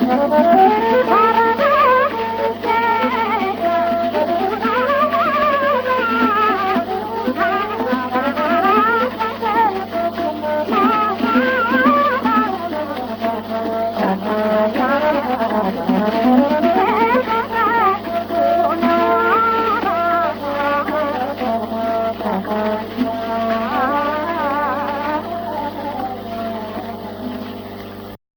I'm